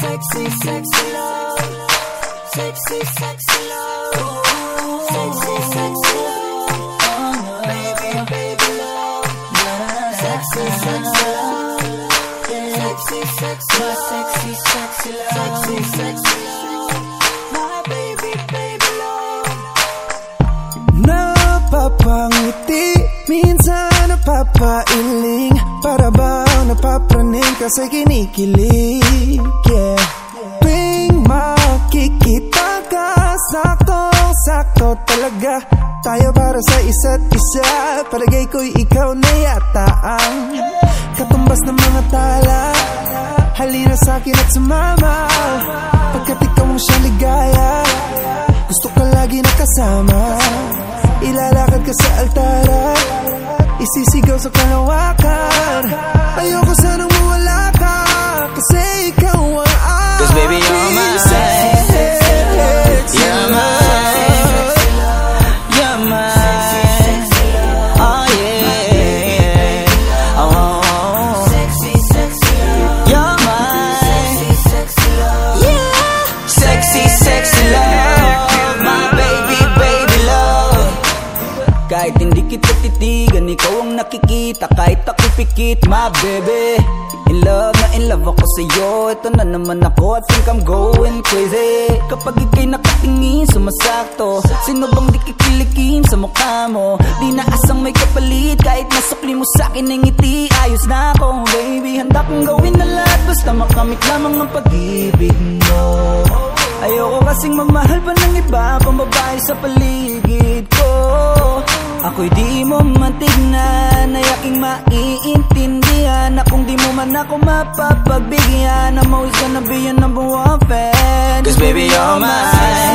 Sexy, sexy love. Sexy, sexy love. Sexy, sexy love. Baby, baby love. Sexy, sexy love. Sexy, sexy love. Sexy, sexy love. Sexy, sexy love. My baby, baby love. Napapangiti Minsan napapailing Para ba napapraning ka sa kinikilig ka Sakto-sakto talaga. Tayo para sa isa't isa. Palagay ko'y ikaw na yata ang Katumbas ng mga tala. Halina sa'kin at sumama. Pagkat ikaw ang siyang ligaya Gusto ka lagi nakasama Ilalakad ka sa altara. Isisigaw sa kalawakan. Ayoko Kahit hindi kita titigan, ikaw ang nakikita. Kahit ako pikit, my baby. In love na in love ako sa'yo. Ito na naman ako, I think I'm going crazy. Kapag ika'y nakatingin, sumasakto. Sino bang di kikilikin sa mukha mo? Di na asang may kapalit. Kahit nasukli mo sa'kin ng ngiti Ayos na ako, baby. Handa kong gawin na lahat Basta makamit lamang ang pag-ibig mo. Ayoko kasing magmahal pa ng iba pang babae sa paligid Ako'y di mo matignan Ay aking maiintindihan Na kung di mo man ako mapapagbigyan I'm always gonna be your number one fan. Cause baby you're mine